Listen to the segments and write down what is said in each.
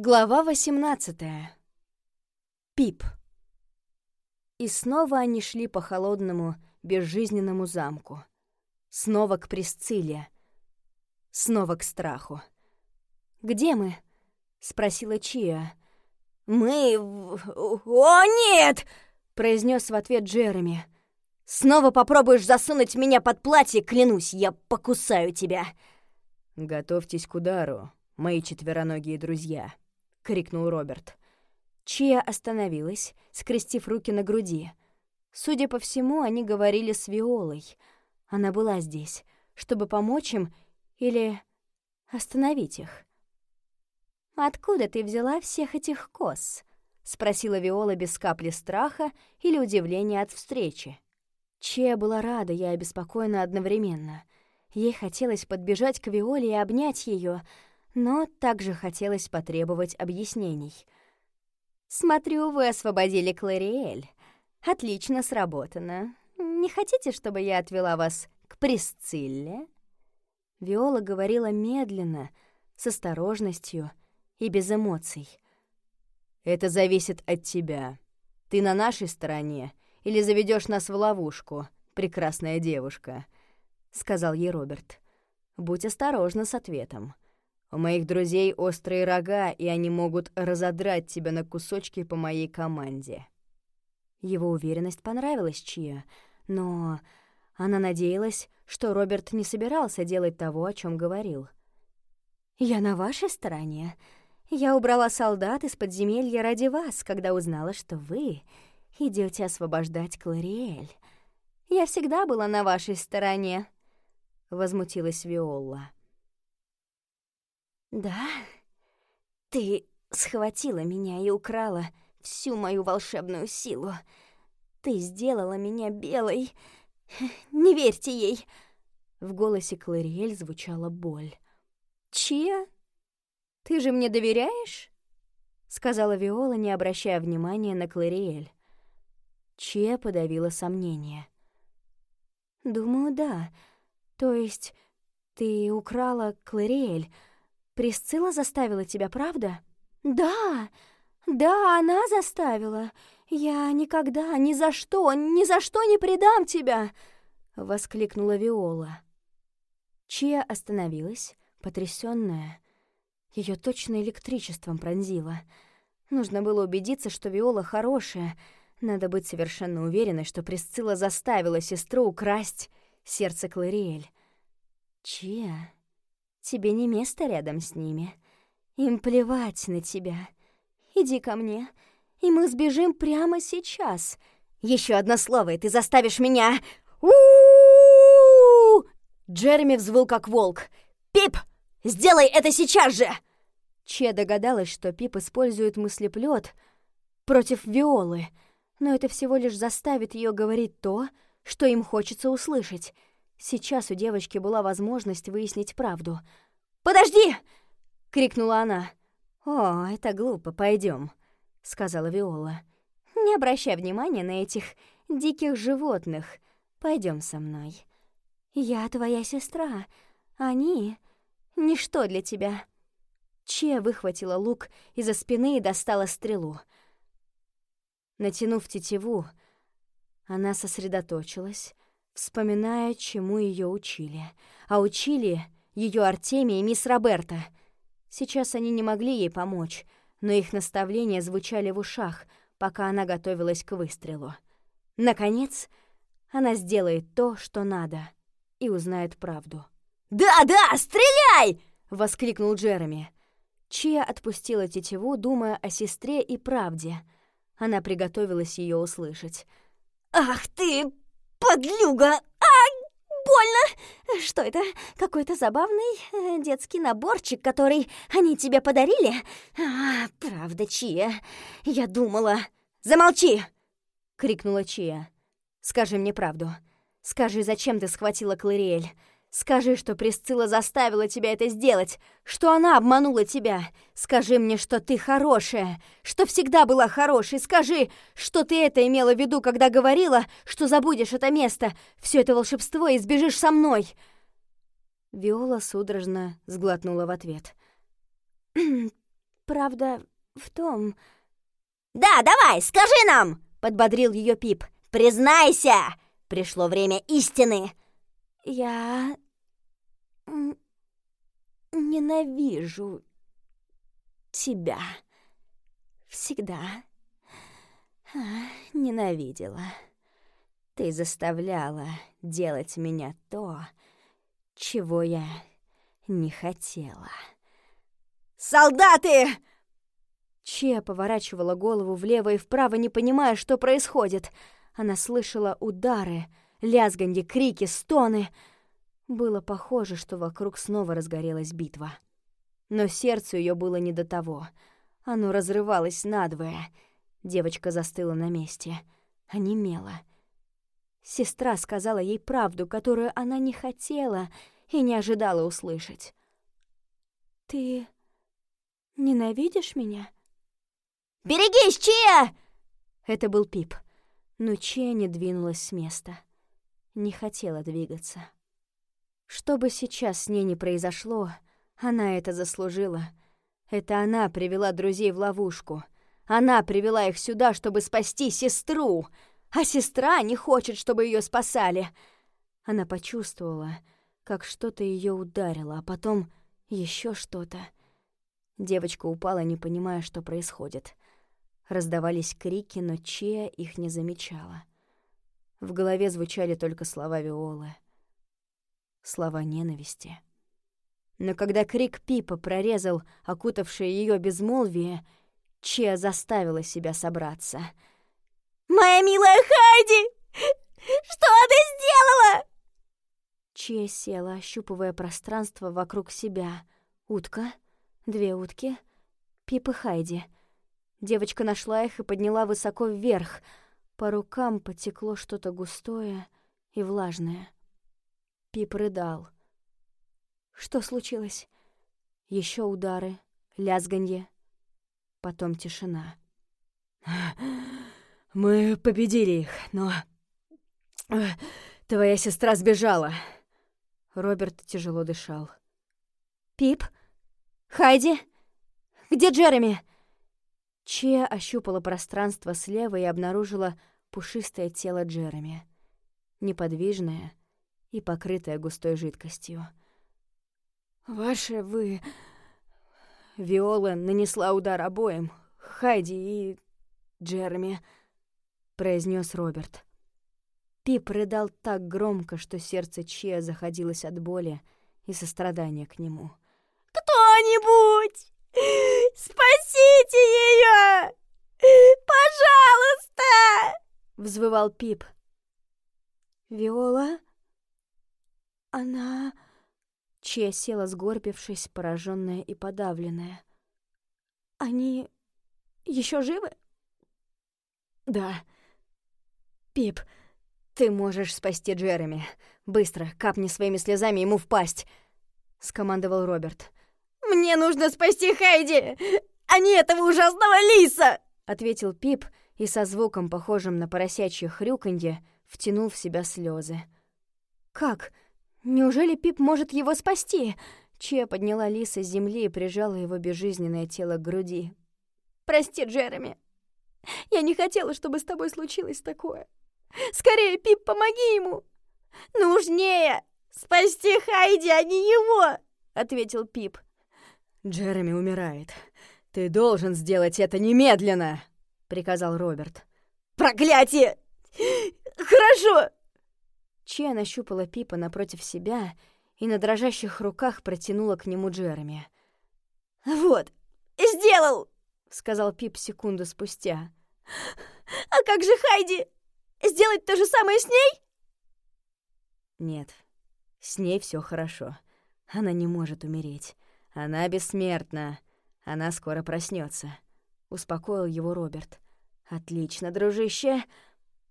Глава 18. Пип. И снова они шли по холодному, безжизненному замку. Снова к Пресцилле. Снова к страху. «Где мы?» — спросила Чия. «Мы... О, нет!» — произнес в ответ Джереми. «Снова попробуешь засунуть меня под платье, клянусь, я покусаю тебя!» «Готовьтесь к удару, мои четвероногие друзья!» Крикнул Роберт. Чия остановилась, скрестив руки на груди. Судя по всему, они говорили с Виолой. Она была здесь, чтобы помочь им или остановить их. «Откуда ты взяла всех этих коз?» — спросила Виола без капли страха или удивления от встречи. Чия была рада и обеспокоена одновременно. Ей хотелось подбежать к Виоле и обнять ее, но также хотелось потребовать объяснений. «Смотрю, вы освободили Клариэль. Отлично сработано. Не хотите, чтобы я отвела вас к Присцилле?» Виола говорила медленно, с осторожностью и без эмоций. «Это зависит от тебя. Ты на нашей стороне или заведешь нас в ловушку, прекрасная девушка», — сказал ей Роберт. «Будь осторожна с ответом». У моих друзей острые рога, и они могут разодрать тебя на кусочки по моей команде». Его уверенность понравилась Чия, но она надеялась, что Роберт не собирался делать того, о чем говорил. «Я на вашей стороне. Я убрала солдат из подземелья ради вас, когда узнала, что вы идете освобождать Клариэль. Я всегда была на вашей стороне», — возмутилась Виолла. «Да? Ты схватила меня и украла всю мою волшебную силу. Ты сделала меня белой. Не верьте ей!» В голосе Клариэль звучала боль. «Чья? Ты же мне доверяешь?» Сказала Виола, не обращая внимания на Клариэль. Чья подавила сомнение. «Думаю, да. То есть ты украла Клариэль, Присцилла заставила тебя, правда? Да, да, она заставила. Я никогда, ни за что, ни за что не предам тебя, воскликнула Виола. Чия остановилась, потрясённая. Её точно электричеством пронзило. Нужно было убедиться, что Виола хорошая. Надо быть совершенно уверенной, что Присцилла заставила сестру украсть сердце Клариэль. Чия Тебе не место рядом с ними. Им плевать на тебя. Иди ко мне, и мы сбежим прямо сейчас. Еще одно слово, и ты заставишь меня... у Джереми взвыл как волк. «Пип, сделай это сейчас же!» Че догадалась, что Пип использует мыслеплёт против Виолы, но это всего лишь заставит ее говорить то, что им хочется услышать — Сейчас у девочки была возможность выяснить правду. «Подожди!» — крикнула она. «О, это глупо, пойдем, сказала Виола. «Не обращай внимания на этих диких животных. Пойдем со мной. Я твоя сестра. Они — ничто для тебя». Че выхватила лук из-за спины и достала стрелу. Натянув тетиву, она сосредоточилась, вспоминая, чему ее учили. А учили ее Артемия и мисс Роберта. Сейчас они не могли ей помочь, но их наставления звучали в ушах, пока она готовилась к выстрелу. Наконец, она сделает то, что надо, и узнает правду. «Да-да, стреляй!» — воскликнул Джереми. Чия отпустила тетиву, думая о сестре и правде. Она приготовилась ее услышать. «Ах ты, подлюга! Ай, больно! Что это? Какой-то забавный э, детский наборчик, который они тебе подарили? А, правда, Чия. Я думала... Замолчи! крикнула Чия. Скажи мне правду. Скажи, зачем ты схватила Клариэль? Скажи, что Присцилла заставила тебя это сделать, что она обманула тебя. Скажи мне, что ты хорошая, что всегда была хорошей. Скажи, что ты это имела в виду, когда говорила, что забудешь это место, все это волшебство и сбежишь со мной. Виола судорожно сглотнула в ответ. правда в том... «Да, давай, скажи нам!» — подбодрил ее Пип. «Признайся! Пришло время истины!» «Я... ненавижу тебя. Всегда. А, ненавидела. Ты заставляла делать меня то, чего я не хотела». «Солдаты!» Че поворачивала голову влево и вправо, не понимая, что происходит. Она слышала удары, лязганье, крики, стоны. Было похоже, что вокруг снова разгорелась битва. Но сердцу ее было не до того. Оно разрывалось надвое. Девочка застыла на месте, онемела. Сестра сказала ей правду, которую она не хотела и не ожидала услышать. «Ты ненавидишь меня?» «Берегись, Чия!» Это был Пип. Но Чия не двинулась с места. Не хотела двигаться. Что бы сейчас с ней ни произошло, она это заслужила. Это она привела друзей в ловушку. Она привела их сюда, чтобы спасти сестру. А сестра не хочет, чтобы ее спасали. Она почувствовала, как что-то ее ударило, а потом еще что-то. Девочка упала, не понимая, что происходит. Раздавались крики, но Чея их не замечала. В голове звучали только слова Виолы. Слова ненависти. Но когда крик Пипа прорезал окутавшее ее безмолвие, Чея заставила себя собраться. «Моя милая Хайди! Что ты сделала?» Чея села, ощупывая пространство вокруг себя. Утка, две утки, Пип и Хайди — Девочка нашла их и подняла высоко вверх. По рукам потекло что-то густое и влажное. Пип рыдал. Что случилось? Еще удары, лязганье, потом тишина. «Мы победили их, но... Твоя сестра сбежала!» Роберт тяжело дышал. «Пип? Хайди? Где Джереми?» Чия ощупала пространство слева и обнаружила пушистое тело Джереми, неподвижное и покрытое густой жидкостью. «Ваше вы...» Виола нанесла удар обоим, Хайди и Джереми, произнес Роберт. Пип рыдал так громко, что сердце Чия заходилось от боли и сострадания к нему. «Кто-нибудь! Спасите ее! Пожалуйста!» — взвывал Пип. «Виола? Она...» Чья села, сгорбившись, пораженная и подавленная. «Они еще живы?» «Да. Пип, ты можешь спасти Джереми. Быстро, капни своими слезами ему в пасть!» — скомандовал Роберт. «Мне нужно спасти Хайди, а не этого ужасного лиса!» — ответил Пип и со звуком, похожим на поросячье хрюканье, втянул в себя слезы. «Как? Неужели Пип может его спасти?» Че подняла лиса с земли и прижала его безжизненное тело к груди. «Прости, Джереми. Я не хотела, чтобы с тобой случилось такое. Скорее, Пип, помоги ему!» «Нужнее спасти Хайди, а не его!» — ответил Пип. «Джереми умирает. Ты должен сделать это немедленно!» — приказал Роберт. «Проклятие! Хорошо!» Че нащупала Пипа напротив себя и на дрожащих руках протянула к нему Джереми. «Вот, сделал!» — сказал Пип секунду спустя. «А как же Хайди? Сделать то же самое с ней?» «Нет, с ней все хорошо. Она не может умереть. Она бессмертна. Она скоро проснется. Успокоил его Роберт. Отлично, дружище.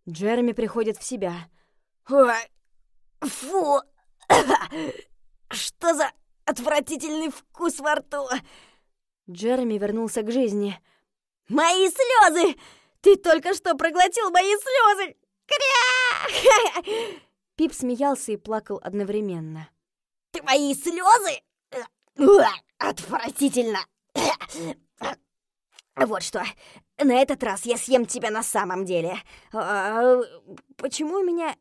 Джереми приходит в себя. Ой, фу! Что за отвратительный вкус во рту! Джереми вернулся к жизни. Мои слезы! Ты только что проглотил мои слезы! Кря! Пип смеялся и плакал одновременно. Твои слезы Отвратительно! Вот что, на этот раз я съем тебя на самом деле. А, почему у меня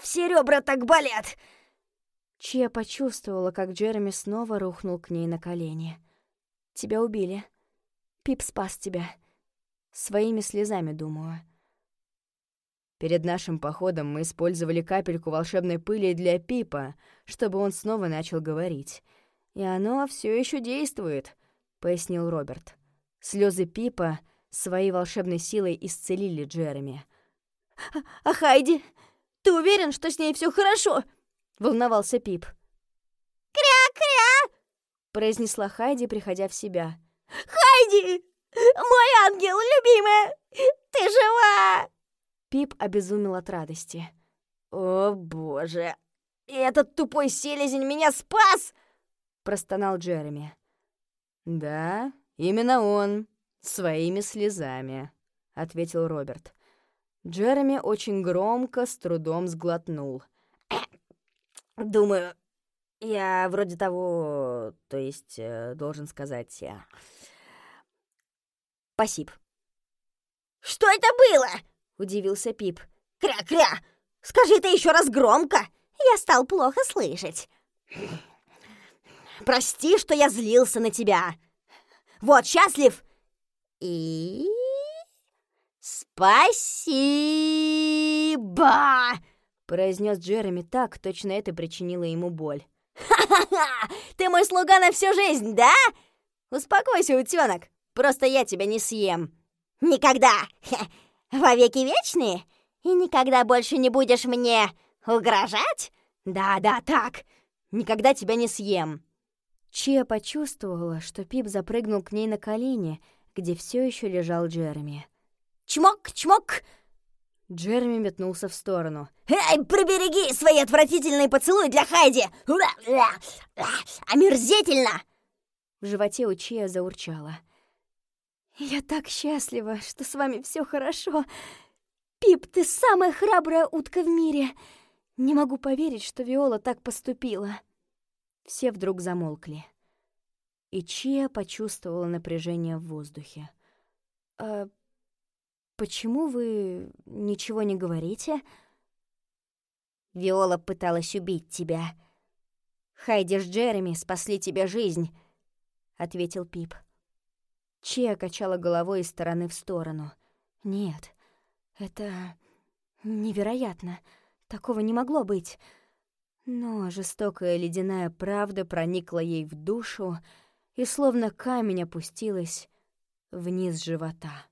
все ребра так болят?» Чья почувствовала, как Джереми снова рухнул к ней на колени. «Тебя убили. Пип спас тебя. Своими слезами, думаю». Перед нашим походом мы использовали капельку волшебной пыли для Пипа, чтобы он снова начал говорить. И оно все еще действует, пояснил Роберт. Слезы Пипа своей волшебной силой исцелили Джереми. «А, а Хайди? Ты уверен, что с ней все хорошо?» — волновался Пип. «Кря-кря!» — произнесла Хайди, приходя в себя. «Хайди! Мой ангел, любимая! Ты жива!» Пип обезумел от радости. «О, боже! Этот тупой селезень меня спас!» — простонал Джереми. «Да, именно он, своими слезами», — ответил Роберт. Джереми очень громко, с трудом сглотнул. «Думаю, я вроде того, то есть, э, должен сказать, я... Спасибо». «Что это было?» — удивился Пип. «Кря-кря! Скажи это еще раз громко! Я стал плохо слышать!» «Прости, что я злился на тебя! Вот, счастлив!» «И...» «Спасибо!» — произнес Джереми так, точно это причинило ему боль. «Ха-ха-ха! Ты мой слуга на всю жизнь, да? Успокойся, утенок, просто я тебя не съем. Никогда! Во веки вечные? И никогда больше не будешь мне угрожать? Да-да, так. Никогда тебя не съем. Чия почувствовала, что Пип запрыгнул к ней на колени, где все еще лежал Джереми. «Чмок, чмок!» Джереми метнулся в сторону. «Эй, прибереги свои отвратительные поцелуи для Хайди! Омерзительно!» В животе у Чия заурчало. «Я так счастлива, что с вами все хорошо. Пип, ты самая храбрая утка в мире. Не могу поверить, что Виола так поступила». Все вдруг замолкли. И Чия почувствовала напряжение в воздухе. «А почему вы ничего не говорите?» «Виола пыталась убить тебя. Хайди с Джереми спасли тебе жизнь», — ответил Пип. Чия качала головой из стороны в сторону. «Нет, это невероятно. Такого не могло быть». Но жестокая ледяная правда проникла ей в душу и словно камень опустилась вниз живота.